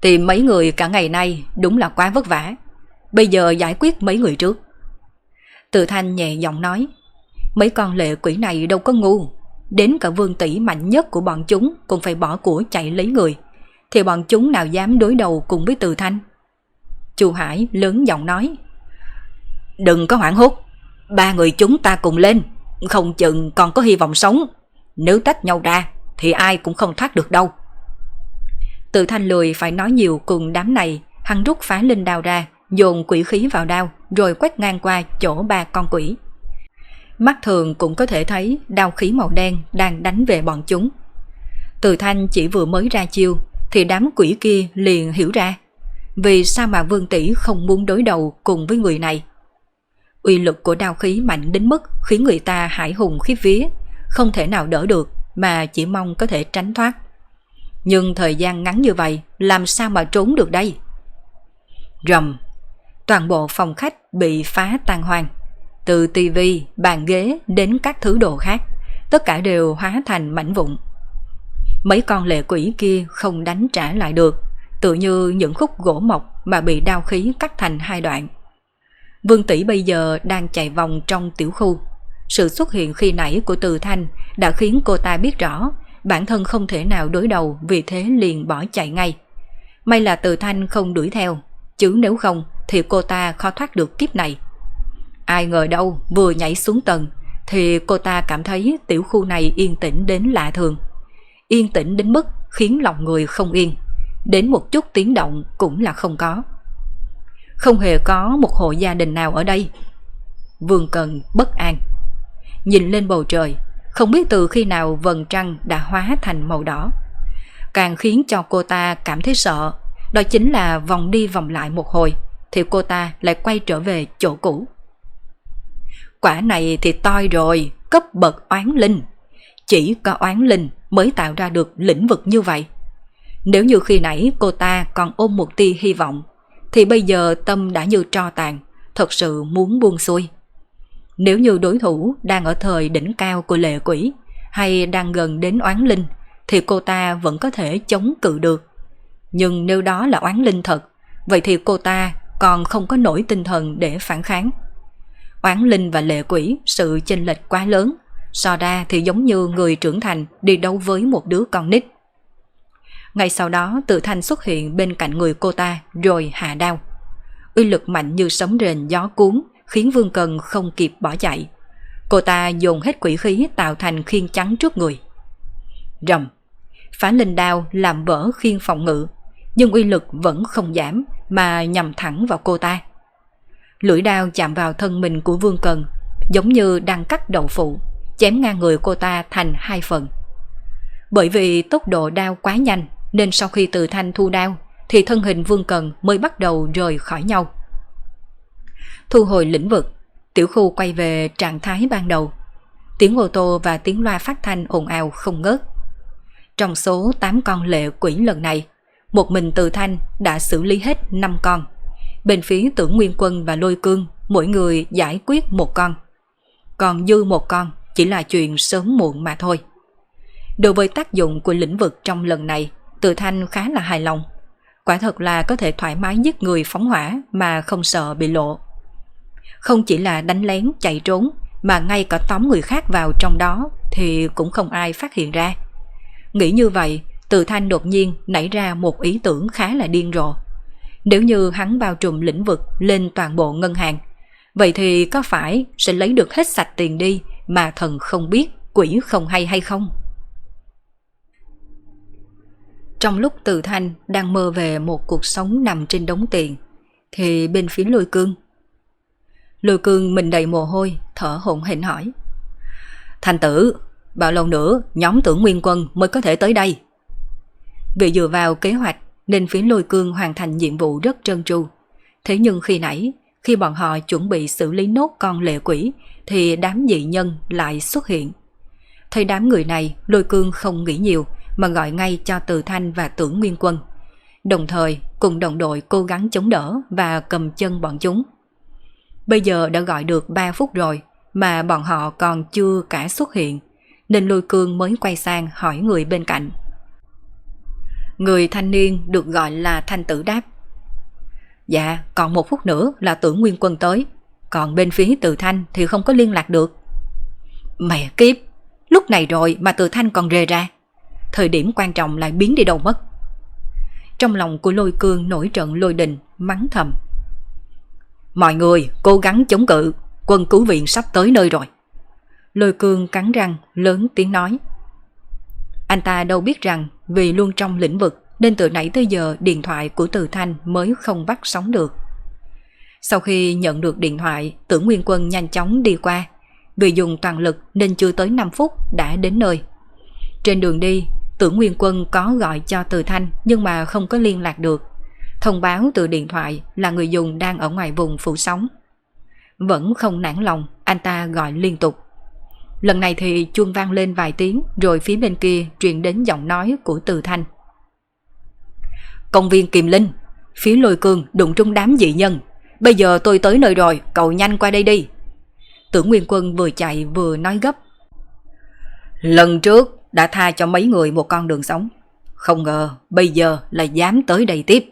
Tìm mấy người cả ngày nay đúng là quá vất vả. Bây giờ giải quyết mấy người trước. Từ thanh nhẹ giọng nói. Mấy con lệ quỷ này đâu có ngu. Đến cả vương tỷ mạnh nhất của bọn chúng cũng phải bỏ của chạy lấy người. Thì bọn chúng nào dám đối đầu cùng với từ thanh. Chu Hải lớn giọng nói. Đừng có hoảng hốt. Ba người chúng ta cùng lên. Không chừng còn có hy vọng sống. Nếu tách nhau ra thì ai cũng không thoát được đâu. Tự thanh lười phải nói nhiều cùng đám này, hắn rút phá linh đao ra, dồn quỷ khí vào đao, rồi quét ngang qua chỗ ba con quỷ. Mắt thường cũng có thể thấy đao khí màu đen đang đánh về bọn chúng. Từ thanh chỉ vừa mới ra chiêu, thì đám quỷ kia liền hiểu ra. Vì sao mà Vương Tỷ không muốn đối đầu cùng với người này? Uy lực của đao khí mạnh đến mức khiến người ta hải hùng khiếp vía, không thể nào đỡ được mà chỉ mong có thể tránh thoát. Nhưng thời gian ngắn như vậy làm sao mà trốn được đây? Rầm, toàn bộ phòng khách bị phá tan hoang. Từ tivi, bàn ghế đến các thứ đồ khác, tất cả đều hóa thành mảnh vụn. Mấy con lệ quỷ kia không đánh trả lại được, tự như những khúc gỗ mộc mà bị đao khí cắt thành hai đoạn. Vương Tỷ bây giờ đang chạy vòng trong tiểu khu. Sự xuất hiện khi nãy của Từ Thanh đã khiến cô ta biết rõ bản thân không thể nào đối đầu vì thế liền bỏ chạy ngay. May là Từ Thanh không đuổi theo, chứ nếu không thì cô ta khó thoát được kiếp này. Ai ngờ đâu vừa nhảy xuống tầng thì cô ta cảm thấy tiểu khu này yên tĩnh đến lạ thường. Yên tĩnh đến mức khiến lòng người không yên, đến một chút tiếng động cũng là không có. Không hề có một hộ gia đình nào ở đây. Vương Cần bất an. Nhìn lên bầu trời, không biết từ khi nào vầng trăng đã hóa thành màu đỏ. Càng khiến cho cô ta cảm thấy sợ, đó chính là vòng đi vòng lại một hồi, thì cô ta lại quay trở về chỗ cũ. Quả này thì toi rồi, cấp bậc oán linh. Chỉ có oán linh mới tạo ra được lĩnh vực như vậy. Nếu như khi nãy cô ta còn ôm một tia hy vọng, thì bây giờ tâm đã như tro tàn, thật sự muốn buông xuôi. Nếu như đối thủ đang ở thời đỉnh cao của lệ quỷ hay đang gần đến oán linh thì cô ta vẫn có thể chống cự được. Nhưng nếu đó là oán linh thật, vậy thì cô ta còn không có nổi tinh thần để phản kháng. Oán linh và lệ quỷ sự chênh lệch quá lớn, so ra thì giống như người trưởng thành đi đấu với một đứa con nít. Ngay sau đó tự thanh xuất hiện bên cạnh người cô ta rồi hạ đao. Uy lực mạnh như sóng rền gió cuốn khiến Vương Cần không kịp bỏ chạy. Cô ta dồn hết quỷ khí tạo thành khiên trắng trước người. Rầm, phá linh đao làm vỡ khiên phòng ngự, nhưng uy lực vẫn không giảm mà nhằm thẳng vào cô ta. Lưỡi đao chạm vào thân mình của Vương Cần, giống như đang cắt đậu phụ, chém ngang người cô ta thành hai phần. Bởi vì tốc độ đao quá nhanh, nên sau khi từ thanh thu đao, thì thân hình Vương Cần mới bắt đầu rời khỏi nhau. Thu hồi lĩnh vực, tiểu khu quay về trạng thái ban đầu. Tiếng ô tô và tiếng loa phát thanh ồn ào không ngớt. Trong số 8 con lệ quỷ lần này, một mình từ thanh đã xử lý hết 5 con. Bên phía tưởng Nguyên Quân và Lôi Cương, mỗi người giải quyết một con. Còn dư một con chỉ là chuyện sớm muộn mà thôi. Đối với tác dụng của lĩnh vực trong lần này, từ thanh khá là hài lòng. Quả thật là có thể thoải mái giết người phóng hỏa mà không sợ bị lộ. Không chỉ là đánh lén chạy trốn mà ngay cả tóm người khác vào trong đó thì cũng không ai phát hiện ra. Nghĩ như vậy, từ thanh đột nhiên nảy ra một ý tưởng khá là điên rồ. Nếu như hắn bao trùm lĩnh vực lên toàn bộ ngân hàng, vậy thì có phải sẽ lấy được hết sạch tiền đi mà thần không biết, quỷ không hay hay không? Trong lúc từ thanh đang mơ về một cuộc sống nằm trên đống tiền, thì bên phía lôi cương Lôi cương mình đầy mồ hôi, thở hổn hển hỏi. Thành tử, bao lâu nữa nhóm tưởng nguyên quân mới có thể tới đây? Vì dựa vào kế hoạch nên phía lôi cương hoàn thành nhiệm vụ rất trơn tru. Thế nhưng khi nãy, khi bọn họ chuẩn bị xử lý nốt con lệ quỷ thì đám dị nhân lại xuất hiện. Thấy đám người này, lôi cương không nghĩ nhiều mà gọi ngay cho Từ Thanh và Tưởng Nguyên Quân. Đồng thời cùng đồng đội cố gắng chống đỡ và cầm chân bọn chúng. Bây giờ đã gọi được 3 phút rồi mà bọn họ còn chưa cả xuất hiện. nên lôi cương mới quay sang hỏi người bên cạnh. Người thanh niên được gọi là thanh tử đáp. Dạ, còn một phút nữa là tưởng nguyên quân tới, còn bên phía từ thanh thì không có liên lạc được. Mẹ kiếp, lúc này rồi mà từ thanh còn rề ra. Thời điểm quan trọng lại biến đi đâu mất. Trong lòng của lôi cương nổi trận lôi đình, mắng thầm. Mọi người cố gắng chống cự, quân cứu viện sắp tới nơi rồi. Lôi cương cắn răng, lớn tiếng nói. Anh ta đâu biết rằng vì luôn trong lĩnh vực nên từ nãy tới giờ điện thoại của Từ Thanh mới không bắt sóng được. Sau khi nhận được điện thoại, tưởng Nguyên Quân nhanh chóng đi qua. Vì dùng toàn lực nên chưa tới 5 phút đã đến nơi. Trên đường đi, tưởng Nguyên Quân có gọi cho Từ Thanh nhưng mà không có liên lạc được. Thông báo từ điện thoại là người dùng đang ở ngoài vùng phủ sóng. Vẫn không nản lòng, anh ta gọi liên tục. Lần này thì chuông vang lên vài tiếng rồi phía bên kia truyền đến giọng nói của Từ Thanh. Công viên Kiềm Linh, phía lôi cương đụng trung đám dị nhân. Bây giờ tôi tới nơi rồi, cậu nhanh qua đây đi. Tưởng Nguyên Quân vừa chạy vừa nói gấp. Lần trước đã tha cho mấy người một con đường sống. Không ngờ bây giờ lại dám tới đây tiếp.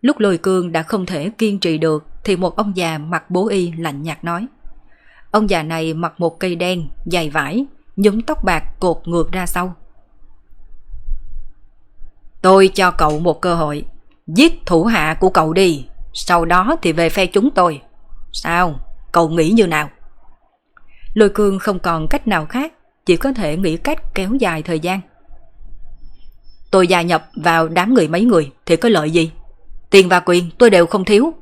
Lúc lôi cương đã không thể kiên trì được thì một ông già mặc bố y lạnh nhạt nói. Ông già này mặc một cây đen, dài vải, nhúm tóc bạc cột ngược ra sau. Tôi cho cậu một cơ hội, giết thủ hạ của cậu đi, sau đó thì về phe chúng tôi. Sao? Cậu nghĩ như nào? Lôi cương không còn cách nào khác, chỉ có thể nghĩ cách kéo dài thời gian. Tôi gia nhập vào đám người mấy người thì có lợi gì? Tiền và quyền tôi đều không thiếu.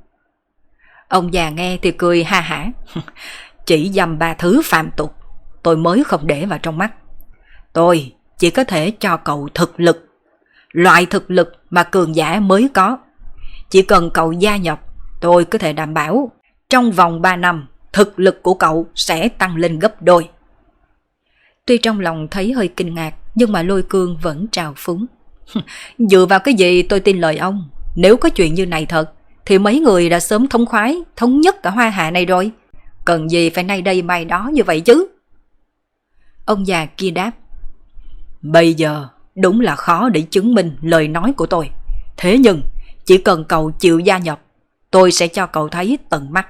Ông già nghe thì cười ha hả. [laughs] Chỉ dầm ba thứ phạm tục, tôi mới không để vào trong mắt. Tôi chỉ có thể cho cậu thực lực. Loại thực lực mà cường giả mới có. Chỉ cần cậu gia nhập, tôi có thể đảm bảo trong vòng 3 năm, thực lực của cậu sẽ tăng lên gấp đôi. Tuy trong lòng thấy hơi kinh ngạc, nhưng mà lôi cương vẫn trào phúng. [laughs] Dựa vào cái gì tôi tin lời ông? Nếu có chuyện như này thật, thì mấy người đã sớm thống khoái, thống nhất cả hoa hạ này rồi. Cần gì phải nay đây mai đó như vậy chứ? Ông già kia đáp. Bây giờ đúng là khó để chứng minh lời nói của tôi. Thế nhưng, chỉ cần cậu chịu gia nhập, tôi sẽ cho cậu thấy tận mắt.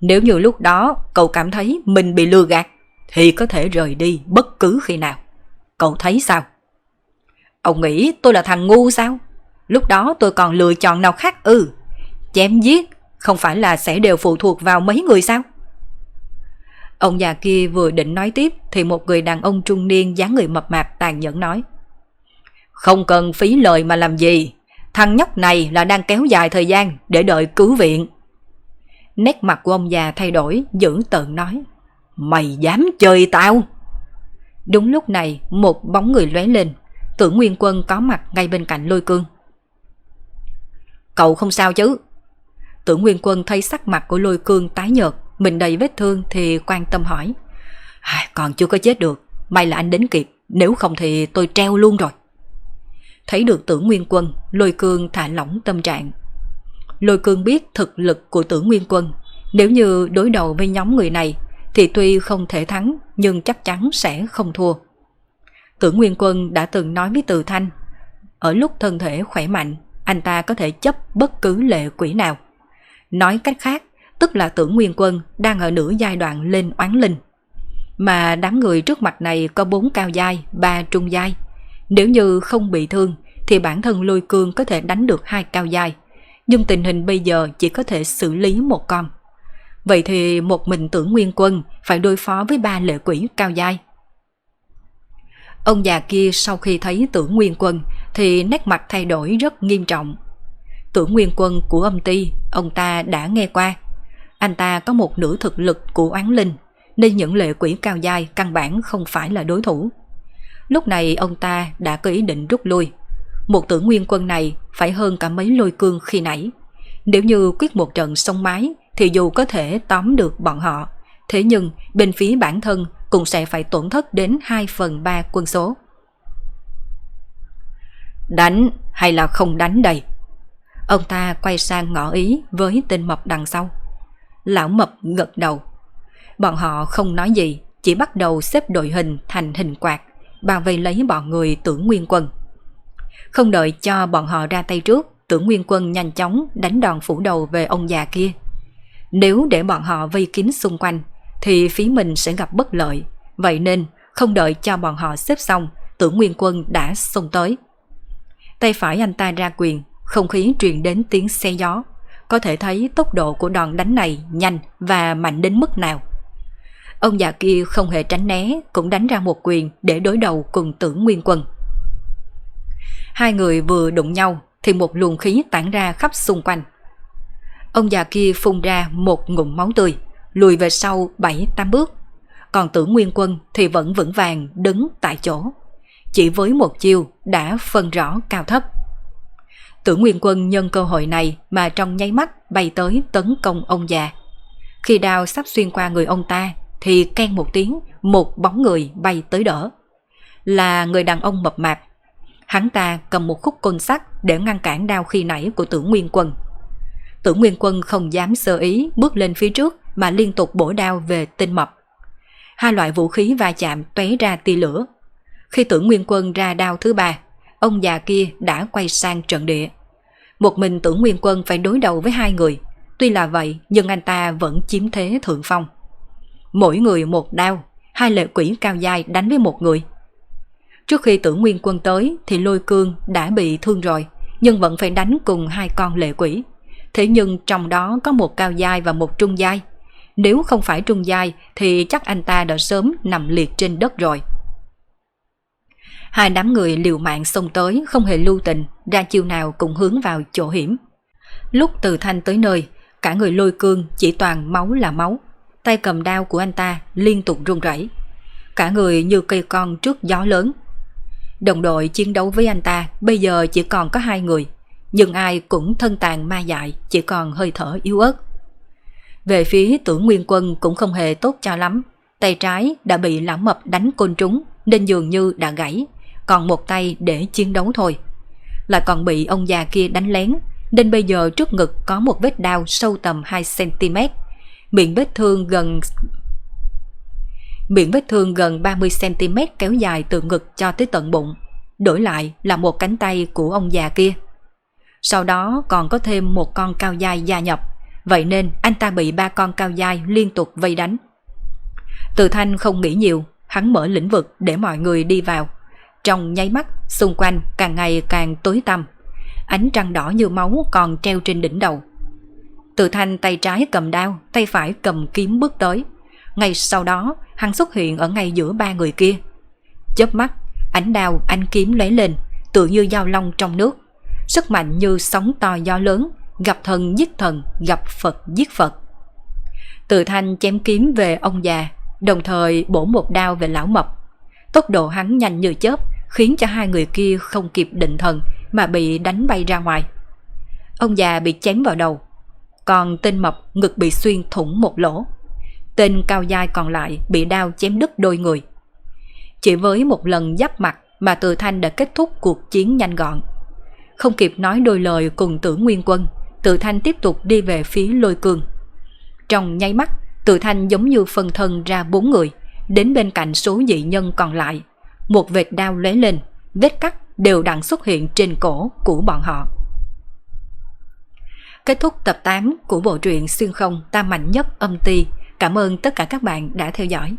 Nếu như lúc đó cậu cảm thấy mình bị lừa gạt, thì có thể rời đi bất cứ khi nào. Cậu thấy sao? Ông nghĩ tôi là thằng ngu sao? Lúc đó tôi còn lựa chọn nào khác ư? Ừ, chém giết không phải là sẽ đều phụ thuộc vào mấy người sao? Ông già kia vừa định nói tiếp thì một người đàn ông trung niên dáng người mập mạp tàn nhẫn nói. Không cần phí lời mà làm gì, thằng nhóc này là đang kéo dài thời gian để đợi cứu viện. Nét mặt của ông già thay đổi, dữ tợn nói. Mày dám chơi tao? Đúng lúc này, một bóng người lóe lên, tưởng Nguyên Quân có mặt ngay bên cạnh lôi cương. Cậu không sao chứ? Tưởng Nguyên Quân thấy sắc mặt của lôi cương tái nhợt, mình đầy vết thương thì quan tâm hỏi. À, còn chưa có chết được, may là anh đến kịp, nếu không thì tôi treo luôn rồi. Thấy được tưởng Nguyên Quân, lôi cương thả lỏng tâm trạng. Lôi cương biết thực lực của tưởng Nguyên Quân, nếu như đối đầu với nhóm người này thì tuy không thể thắng nhưng chắc chắn sẽ không thua. Tưởng Nguyên Quân đã từng nói với Từ Thanh, ở lúc thân thể khỏe mạnh, anh ta có thể chấp bất cứ lệ quỷ nào. Nói cách khác, tức là tưởng Nguyên Quân đang ở nửa giai đoạn lên oán linh. Mà đám người trước mặt này có bốn cao giai, ba trung giai. Nếu như không bị thương thì bản thân lôi cương có thể đánh được hai cao giai. Nhưng tình hình bây giờ chỉ có thể xử lý một con. Vậy thì một mình tưởng Nguyên Quân phải đối phó với ba lệ quỷ cao giai. Ông già kia sau khi thấy tưởng Nguyên Quân thì nét mặt thay đổi rất nghiêm trọng. Tưởng Nguyên Quân của âm ty, ông ta đã nghe qua. Anh ta có một nửa thực lực của oán linh, nên những lệ quỷ cao giai căn bản không phải là đối thủ. Lúc này ông ta đã có ý định rút lui. Một tưởng nguyên quân này phải hơn cả mấy lôi cương khi nãy. Nếu như quyết một trận sông mái thì dù có thể tóm được bọn họ, thế nhưng bên phía bản thân cũng sẽ phải tổn thất đến 2 phần 3 quân số. Đánh hay là không đánh đây? Ông ta quay sang ngỏ ý với tên mập đằng sau. Lão mập gật đầu. Bọn họ không nói gì, chỉ chỉ bắt đầu xếp đội hình thành hình quạt, bao vây lấy bọn người tưởng nguyên quân. Không đợi cho bọn họ ra tay trước, tưởng nguyên quân nhanh chóng đánh đòn phủ đầu về ông già kia. Nếu để bọn họ vây kín xung quanh, thì phí mình sẽ gặp bất lợi. Vậy nên, không đợi cho bọn họ xếp xong, tưởng nguyên quân đã xông tới. Tay phải anh ta ra quyền, không khí truyền đến tiếng xe gió. Có thể thấy tốc độ của đòn đánh này nhanh và mạnh đến mức nào. Ông già kia không hề tránh né, cũng đánh ra một quyền để đối đầu cùng tưởng nguyên quân. Hai người vừa đụng nhau thì một luồng khí tản ra khắp xung quanh. Ông già kia phun ra một ngụm máu tươi, lùi về sau 7-8 bước. Còn tưởng nguyên quân thì vẫn vững vàng đứng tại chỗ. Chỉ với một chiêu đã phân rõ cao thấp. Tưởng nguyên quân nhân cơ hội này mà trong nháy mắt bay tới tấn công ông già. Khi đao sắp xuyên qua người ông ta thì ken một tiếng, một bóng người bay tới đỡ. Là người đàn ông mập mạp. Hắn ta cầm một khúc côn sắt để ngăn cản đao khi nãy của tưởng nguyên quân. Tưởng nguyên quân không dám sơ ý bước lên phía trước mà liên tục bổ đao về tinh mập. Hai loại vũ khí va chạm tóe ra tia lửa. Khi tưởng nguyên quân ra đao thứ ba, ông già kia đã quay sang trận địa. Một mình tưởng nguyên quân phải đối đầu với hai người. Tuy là vậy nhưng anh ta vẫn chiếm thế thượng phong. Mỗi người một đao, hai lệ quỷ cao dài đánh với một người. Trước khi tưởng nguyên quân tới thì lôi cương đã bị thương rồi, nhưng vẫn phải đánh cùng hai con lệ quỷ. Thế nhưng trong đó có một cao giai và một trung giai. Nếu không phải trung giai thì chắc anh ta đã sớm nằm liệt trên đất rồi. Hai đám người liều mạng xông tới không hề lưu tình, ra chiêu nào cũng hướng vào chỗ hiểm. Lúc từ thanh tới nơi, cả người lôi cương chỉ toàn máu là máu. Tay cầm đao của anh ta liên tục run rẩy, Cả người như cây con trước gió lớn. Đồng đội chiến đấu với anh ta bây giờ chỉ còn có hai người, nhưng ai cũng thân tàn ma dại, chỉ còn hơi thở yếu ớt. Về phía tưởng nguyên quân cũng không hề tốt cho lắm, tay trái đã bị lão mập đánh côn trúng nên dường như đã gãy, còn một tay để chiến đấu thôi. Lại còn bị ông già kia đánh lén, nên bây giờ trước ngực có một vết đau sâu tầm 2cm, miệng vết thương gần miệng vết thương gần 30cm kéo dài từ ngực cho tới tận bụng, đổi lại là một cánh tay của ông già kia. Sau đó còn có thêm một con cao dai gia nhập, vậy nên anh ta bị ba con cao dai liên tục vây đánh. Từ thanh không nghĩ nhiều, hắn mở lĩnh vực để mọi người đi vào. Trong nháy mắt, xung quanh càng ngày càng tối tăm. Ánh trăng đỏ như máu còn treo trên đỉnh đầu. Từ thanh tay trái cầm đao, tay phải cầm kiếm bước tới. Ngay sau đó, hắn xuất hiện ở ngay giữa ba người kia. Chớp mắt, ánh đao ánh kiếm lấy lên, tự như dao long trong nước. Sức mạnh như sóng to gió lớn, gặp thần giết thần, gặp Phật giết Phật. Từ thanh chém kiếm về ông già, đồng thời bổ một đao về lão mập. Tốc độ hắn nhanh như chớp, khiến cho hai người kia không kịp định thần mà bị đánh bay ra ngoài. Ông già bị chém vào đầu, còn tên mập ngực bị xuyên thủng một lỗ. Tên cao dai còn lại bị đao chém đứt đôi người. Chỉ với một lần giáp mặt mà Từ Thanh đã kết thúc cuộc chiến nhanh gọn. Không kịp nói đôi lời cùng tử nguyên quân, tự Thanh tiếp tục đi về phía lôi cương. Trong nháy mắt, tự Thanh giống như phân thân ra bốn người, đến bên cạnh số dị nhân còn lại. Một vệt đao lóe lên, vết cắt đều đặn xuất hiện trên cổ của bọn họ. Kết thúc tập 8 của bộ truyện Xuyên Không Tam Mạnh Nhất Âm Ti. Cảm ơn tất cả các bạn đã theo dõi.